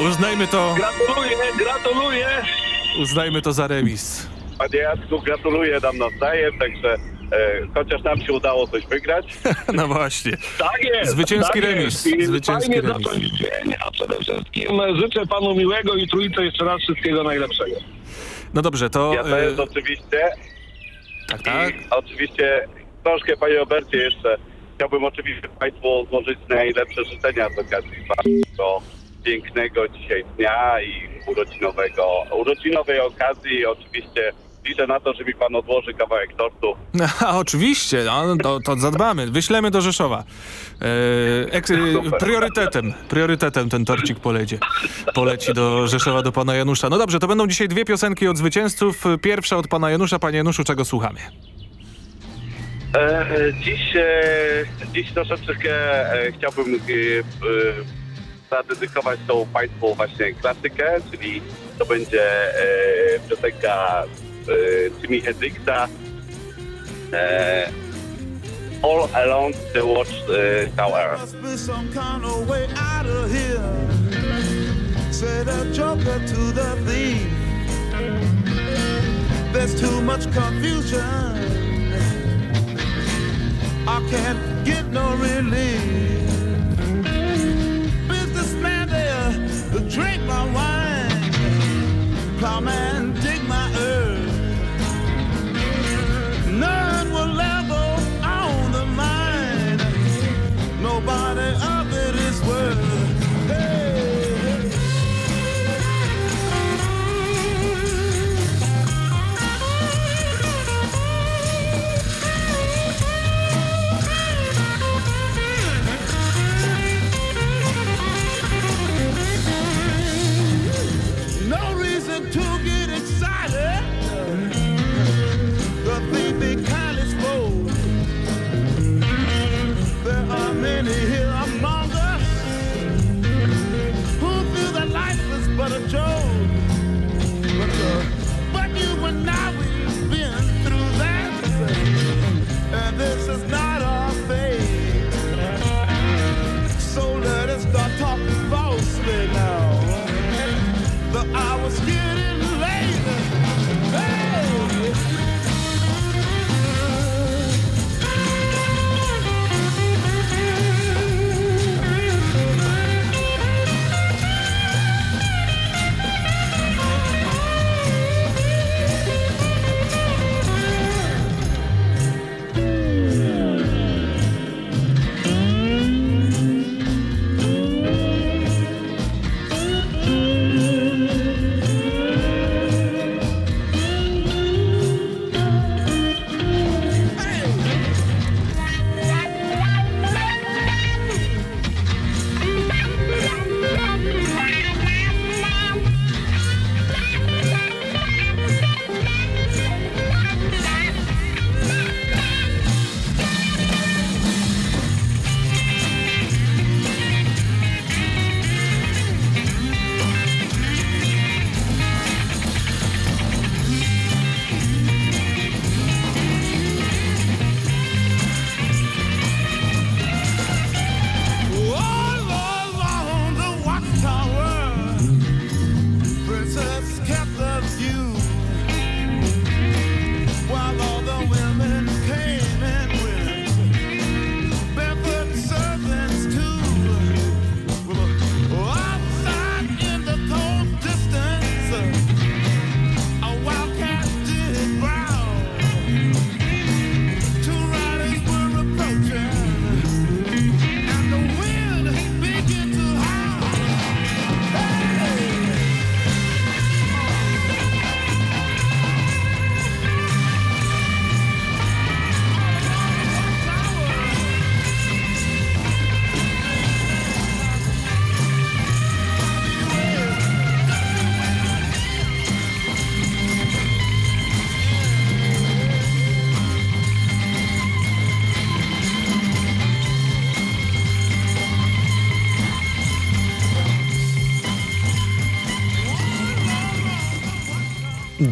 Uznajmy to, Gratuluję, gratuluję. uznajmy to za remis. Panie Jacku, gratuluję nam nawzajem, także e, chociaż nam się udało coś wygrać. (laughs) No właśnie. Tak jest. Zwycięski tak remis. Jest. I Zwycięski fajnie remis. zacząć dzień, a przede wszystkim życzę panu miłego i trójce jeszcze raz wszystkiego najlepszego. No dobrze, to... Ja to e, jest oczywiście. Tak, tak. I oczywiście troszkę panie Robercie jeszcze chciałbym oczywiście państwu złożyć najlepsze życzenia z okazji bardzo pięknego dzisiaj dnia i urodzinowego, urodzinowej okazji. Oczywiście liczę na to, że mi pan odłoży kawałek tortu. (laughs) A, oczywiście, no, to, to zadbamy. Wyślemy do Rzeszowa. E, ek, e, priorytetem, priorytetem ten torcik poleci. Poleci do Rzeszowa, do pana Janusza. No dobrze, to będą dzisiaj dwie piosenki od zwycięzców. Pierwsza od pana Janusza. Panie Januszu, czego słuchamy? E, e, dziś, e, dziś troszeczkę e, chciałbym e, e, zadedykować tą Państwu właśnie klasykę, czyli to będzie piosenka Jimi Hendrixa All Along the Watch Tower. kind of. Say the joker to the thief. There's too much confusion. I can't get no relief.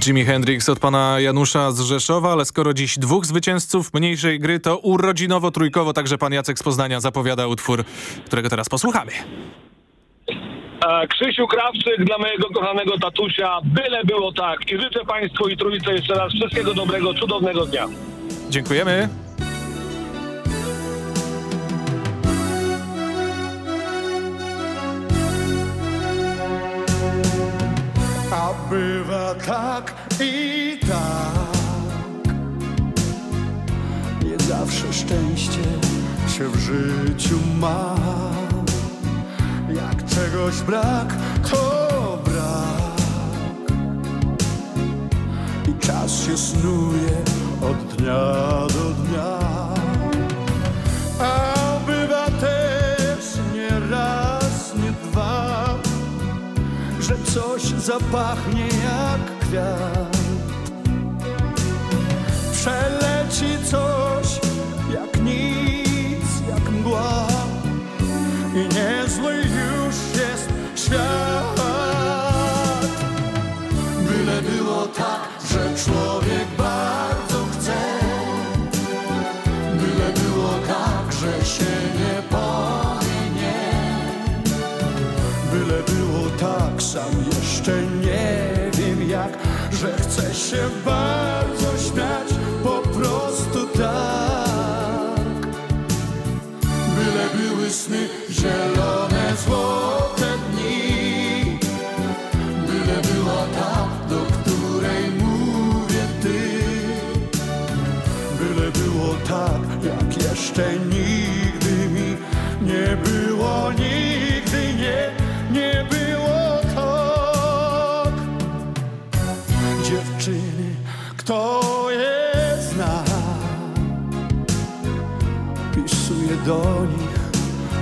Jimi Hendrix od pana Janusza z Rzeszowa, ale skoro dziś dwóch zwycięzców mniejszej gry, to urodzinowo-trójkowo także pan Jacek z Poznania zapowiada utwór, którego teraz posłuchamy. E, Krzysiu Krawczyk dla mojego kochanego tatusia. Byle było tak. I życzę Państwu i Trójce jeszcze raz wszystkiego dobrego, cudownego dnia. Dziękujemy. A bywa tak i tak. Nie zawsze szczęście się w życiu ma. Jak czegoś brak, to brak. I czas się snuje od dnia do dnia. A bywa też nie raz, nie dwa że coś zapachnie jak kwiat. Przeleci coś jak nic, jak mgła i niezły już jest świat. Byle było tak, że człowiek bardzo bardzo śmiać, po prostu tak. Byle były sny zielone,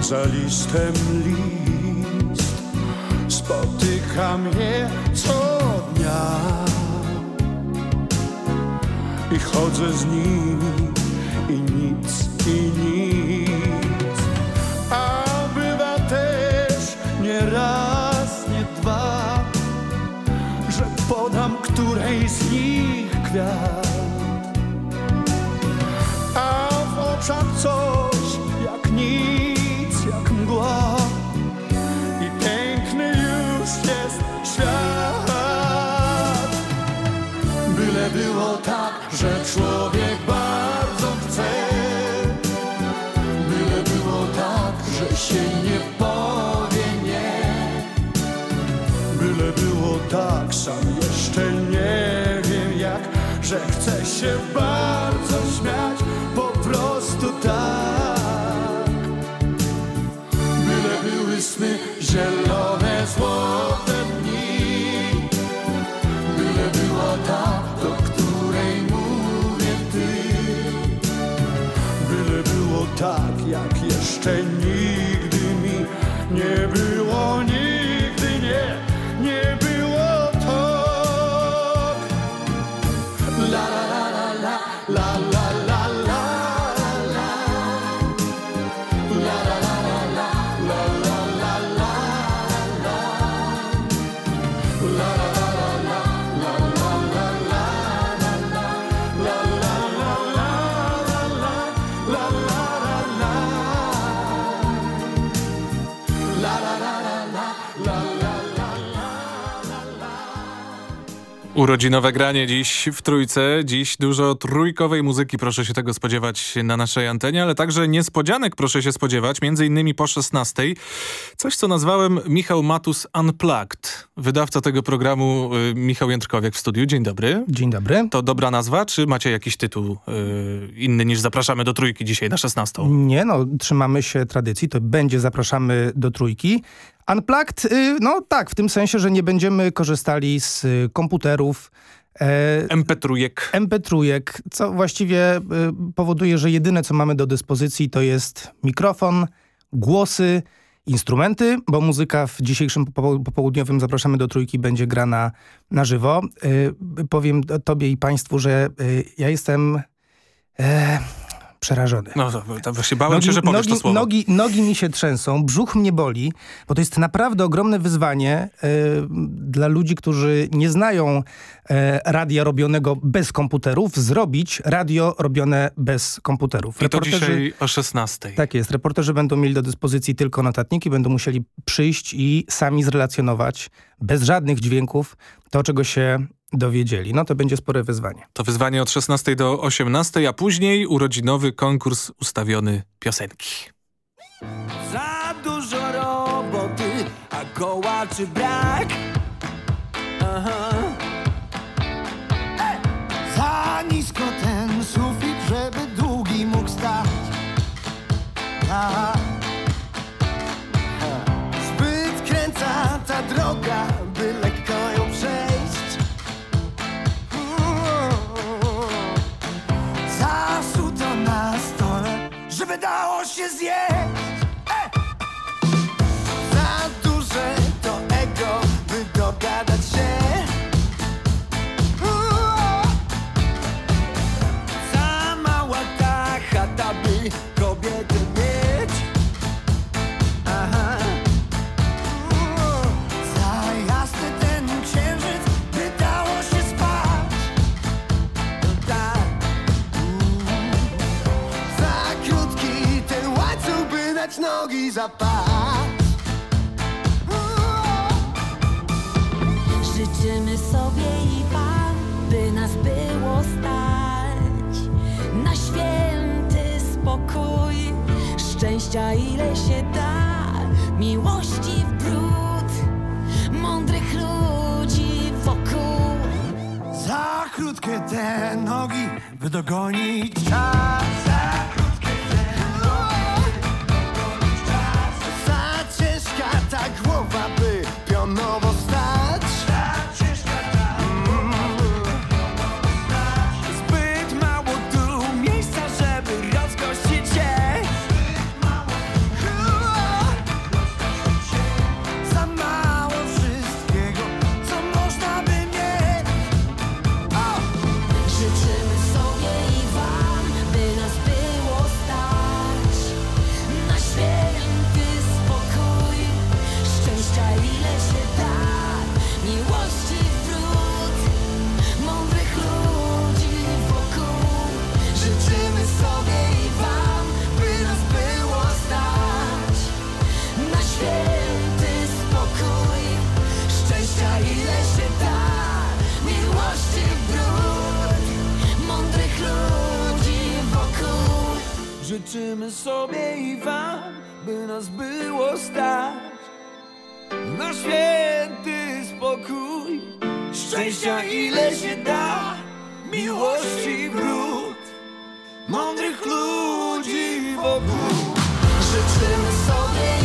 za listem list. Spotykam je co dnia i chodzę z nimi i nic, i nic. Jak Urodzinowe granie dziś w Trójce. Dziś dużo trójkowej muzyki, proszę się tego spodziewać na naszej antenie, ale także niespodzianek proszę się spodziewać, między innymi po 16. Coś, co nazwałem Michał Matus Unplugged. Wydawca tego programu y, Michał Jędrkowiak w studiu. Dzień dobry. Dzień dobry. To dobra nazwa, czy macie jakiś tytuł y, inny niż zapraszamy do Trójki dzisiaj na 16? Nie no, trzymamy się tradycji, to będzie zapraszamy do trójki. Unplugged, y, no tak, w tym sensie, że nie będziemy korzystali z y, komputerów. E, MP3. MP3, co właściwie y, powoduje, że jedyne co mamy do dyspozycji to jest mikrofon, głosy, instrumenty, bo muzyka w dzisiejszym popo- popołudniowym zapraszamy do trójki będzie grana na żywo. Powiem tobie i państwu, że ja jestem... Przerażony. No to, to właśnie bałem się, że powiesz nogi, to słowo. Nogi, nogi mi się trzęsą, brzuch mnie boli, bo to jest naprawdę ogromne wyzwanie e, dla ludzi, którzy nie znają e, radia robionego bez komputerów, zrobić radio robione bez komputerów. I to dzisiaj o 16. Tak jest. Reporterzy będą mieli do dyspozycji tylko notatniki, będą musieli przyjść i sami zrelacjonować bez żadnych dźwięków to, czego się dowiedzieli. No to będzie spore wyzwanie. To wyzwanie od 16 do 18, a później urodzinowy konkurs ustawiony piosenki. Za dużo roboty, a kołaczy brak. Aha. Za nisko ten sufit, żeby długi mógł stać. Tak. Dało się było stać na święty spokój, szczęścia ile się da, miłości brud, mądrych ludzi wokół. Życzymy sobie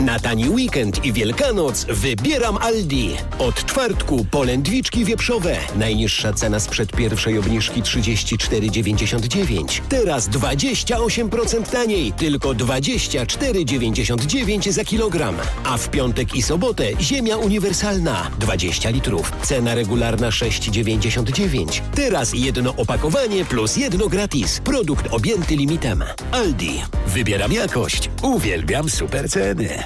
Na tani weekend i Wielkanoc wybieram Aldi. Od czwartku polędwiczki wieprzowe. Najniższa cena sprzed pierwszej obniżki 34,99. Teraz 28% taniej. Tylko 24,99 za kilogram. A w piątek i sobotę ziemia uniwersalna 20 litrów. Cena regularna 6,99. Teraz jedno opakowanie plus jedno gratis. Produkt objęty limitem. Aldi. Wybieram jakość. Uwielbiam super ceny.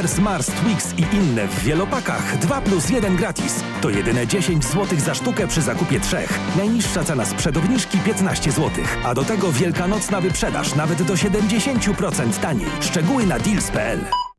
Knoppers, Mars, Twix i inne w wielopakach 2 plus 1 gratis. To jedyne 10 zł za sztukę przy zakupie trzech. Najniższa cena sprzed obniżki 15 zł. A do tego wielkanocna wyprzedaż nawet do 70% taniej. Szczegóły na deals.pl.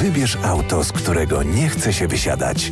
Wybierz auto, z którego nie chce się wysiadać.